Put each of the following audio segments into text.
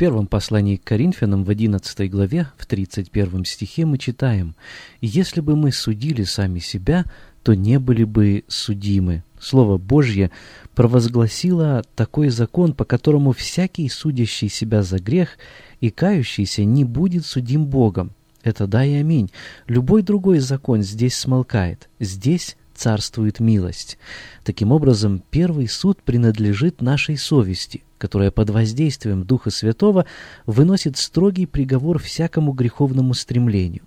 Первом послании к Коринфянам в 11 главе, в 31 стихе мы читаем «Если бы мы судили сами себя, то не были бы судимы». Слово Божье провозгласило такой закон, по которому всякий, судящий себя за грех и кающийся, не будет судим Богом. Это да и аминь. Любой другой закон здесь смолкает. Здесь царствует милость. Таким образом, первый суд принадлежит нашей совести, которая под воздействием Духа Святого выносит строгий приговор всякому греховному стремлению.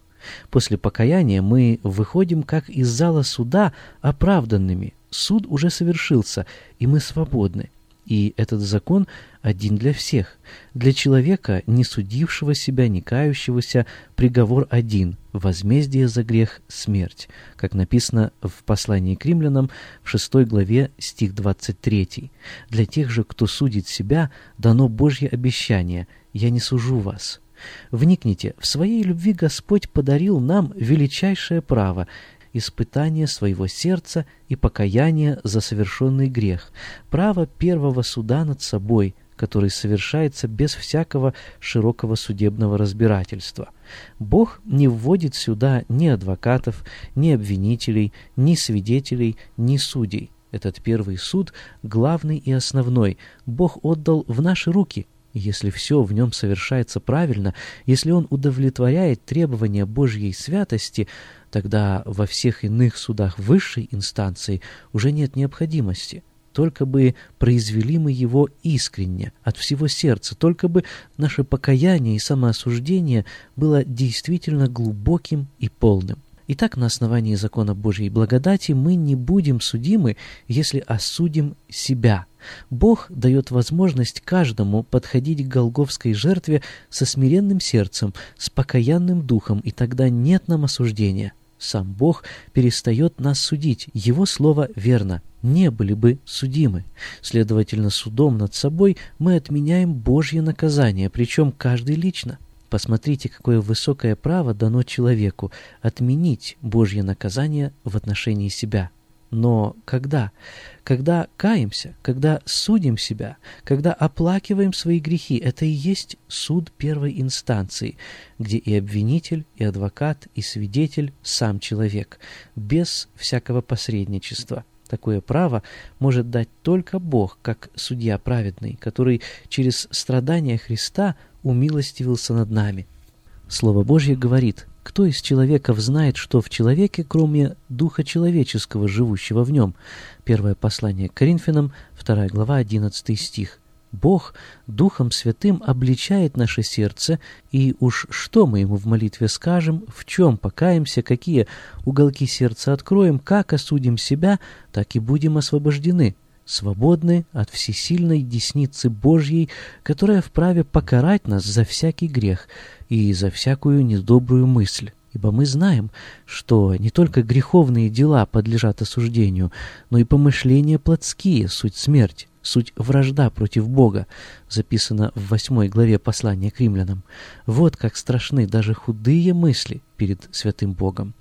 После покаяния мы выходим как из зала суда оправданными. Суд уже совершился, и мы свободны. И этот закон один для всех. Для человека, не судившего себя, не кающегося, приговор один – возмездие за грех – смерть, как написано в послании к римлянам в 6 главе стих 23. Для тех же, кто судит себя, дано Божье обещание «Я не сужу вас». Вникните, в своей любви Господь подарил нам величайшее право испытание своего сердца и покаяние за совершенный грех, право первого суда над собой, который совершается без всякого широкого судебного разбирательства. Бог не вводит сюда ни адвокатов, ни обвинителей, ни свидетелей, ни судей. Этот первый суд, главный и основной, Бог отдал в наши руки, если все в нем совершается правильно, если он удовлетворяет требования Божьей святости, Тогда во всех иных судах высшей инстанции уже нет необходимости. Только бы произвели мы его искренне, от всего сердца, только бы наше покаяние и самоосуждение было действительно глубоким и полным. Итак, на основании закона Божьей благодати мы не будем судимы, если осудим себя. Бог дает возможность каждому подходить к голговской жертве со смиренным сердцем, с покаянным духом, и тогда нет нам осуждения. Сам Бог перестает нас судить. Его слово верно. Не были бы судимы. Следовательно, судом над собой мы отменяем Божье наказание, причем каждый лично. Посмотрите, какое высокое право дано человеку отменить Божье наказание в отношении себя. Но когда? Когда каемся, когда судим себя, когда оплакиваем свои грехи, это и есть суд первой инстанции, где и обвинитель, и адвокат, и свидетель – сам человек, без всякого посредничества. Такое право может дать только Бог, как судья праведный, который через страдания Христа умилостивился над нами. Слово Божье говорит – кто из человеков знает, что в человеке, кроме духа человеческого, живущего в нем? Первое послание к Коринфянам, 2 глава, 11 стих. Бог Духом Святым обличает наше сердце, и уж что мы Ему в молитве скажем, в чем покаемся, какие уголки сердца откроем, как осудим себя, так и будем освобождены, свободны от всесильной десницы Божьей, которая вправе покарать нас за всякий грех и за всякую недобрую мысль. Ибо мы знаем, что не только греховные дела подлежат осуждению, но и помышления плотские, суть смерть. суть вражда против Бога, записано в восьмой главе послания к римлянам. Вот как страшны даже худые мысли перед святым Богом.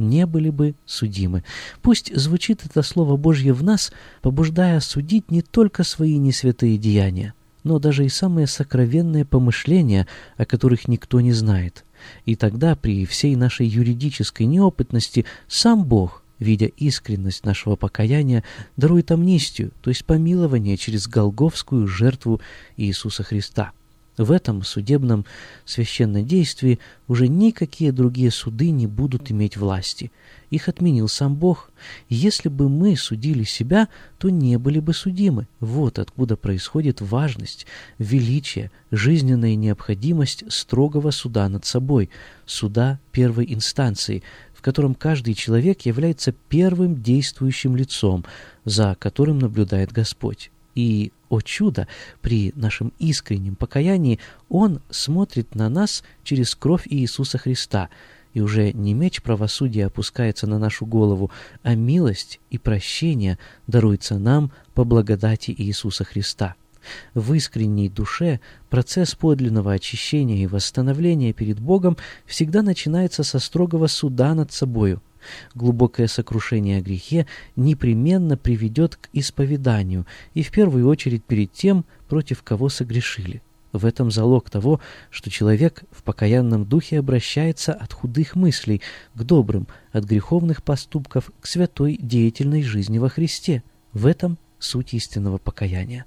Не были бы судимы. Пусть звучит это Слово Божье в нас, побуждая судить не только свои несвятые деяния, но даже и самые сокровенные помышления, о которых никто не знает. И тогда при всей нашей юридической неопытности сам Бог видя искренность нашего покаяния, дарует амнистию, то есть помилование через голговскую жертву Иисуса Христа. В этом судебном священнодействии уже никакие другие суды не будут иметь власти. Их отменил сам Бог. Если бы мы судили себя, то не были бы судимы. Вот откуда происходит важность, величие, жизненная необходимость строгого суда над собой, суда первой инстанции, в котором каждый человек является первым действующим лицом, за которым наблюдает Господь. И, о чудо, при нашем искреннем покаянии Он смотрит на нас через кровь Иисуса Христа, и уже не меч правосудия опускается на нашу голову, а милость и прощение даруется нам по благодати Иисуса Христа. В искренней душе процесс подлинного очищения и восстановления перед Богом всегда начинается со строгого суда над собою. Глубокое сокрушение о грехе непременно приведет к исповеданию и в первую очередь перед тем, против кого согрешили. В этом залог того, что человек в покаянном духе обращается от худых мыслей к добрым, от греховных поступков к святой деятельной жизни во Христе. В этом суть истинного покаяния.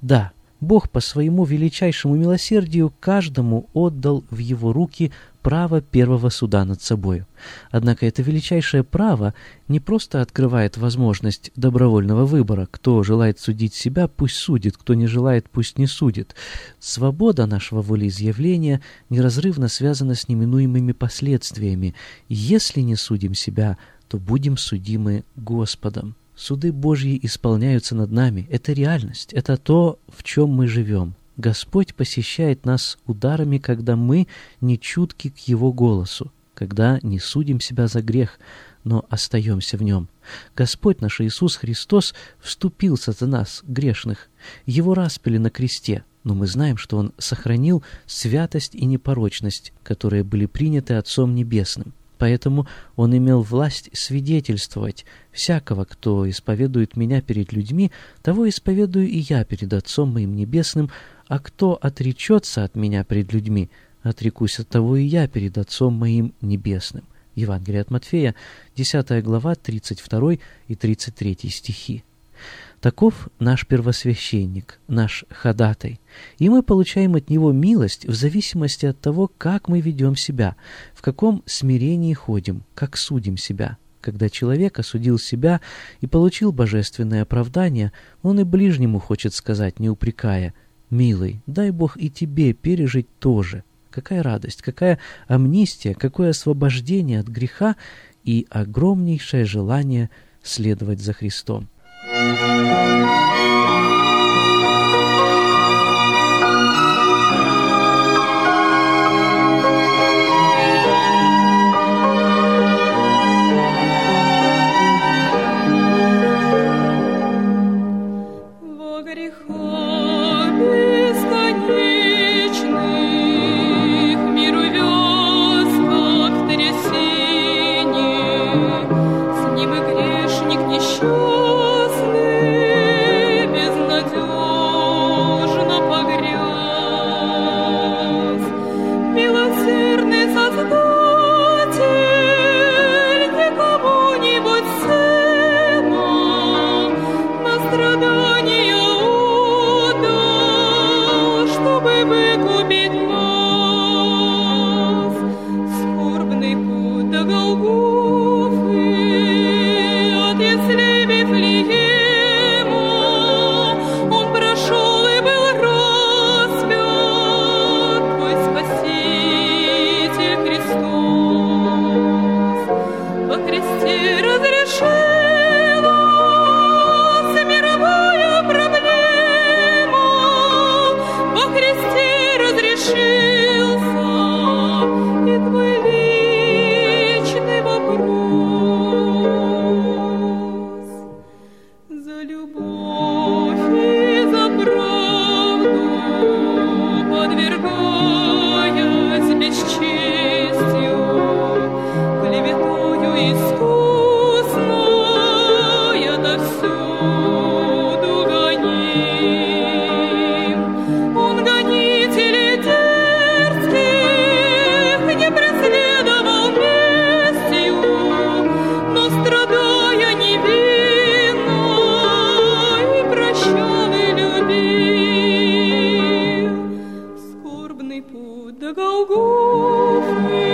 Да, Бог по своему величайшему милосердию каждому отдал в его руки право первого суда над собою. Однако это величайшее право не просто открывает возможность добровольного выбора. Кто желает судить себя, пусть судит, кто не желает, пусть не судит. Свобода нашего волеизъявления неразрывно связана с неминуемыми последствиями. Если не судим себя, то будем судимы Господом. Суды Божьи исполняются над нами. Это реальность, это то, в чем мы живем. Господь посещает нас ударами, когда мы не чутки к Его голосу, когда не судим себя за грех, но остаемся в нем. Господь наш Иисус Христос вступился за нас, грешных. Его распили на кресте, но мы знаем, что Он сохранил святость и непорочность, которые были приняты Отцом Небесным. Поэтому он имел власть свидетельствовать. Всякого, кто исповедует меня перед людьми, того исповедую и я перед Отцом моим Небесным, а кто отречется от меня перед людьми, отрекусь от того и я перед Отцом моим Небесным. Евангелие от Матфея, 10 глава, 32 и 33 стихи. Таков наш первосвященник, наш ходатай, и мы получаем от него милость в зависимости от того, как мы ведем себя, в каком смирении ходим, как судим себя. Когда человек осудил себя и получил божественное оправдание, он и ближнему хочет сказать, не упрекая, «Милый, дай Бог и тебе пережить тоже». Какая радость, какая амнистия, какое освобождение от греха и огромнейшее желание следовать за Христом. Thank you. the go-go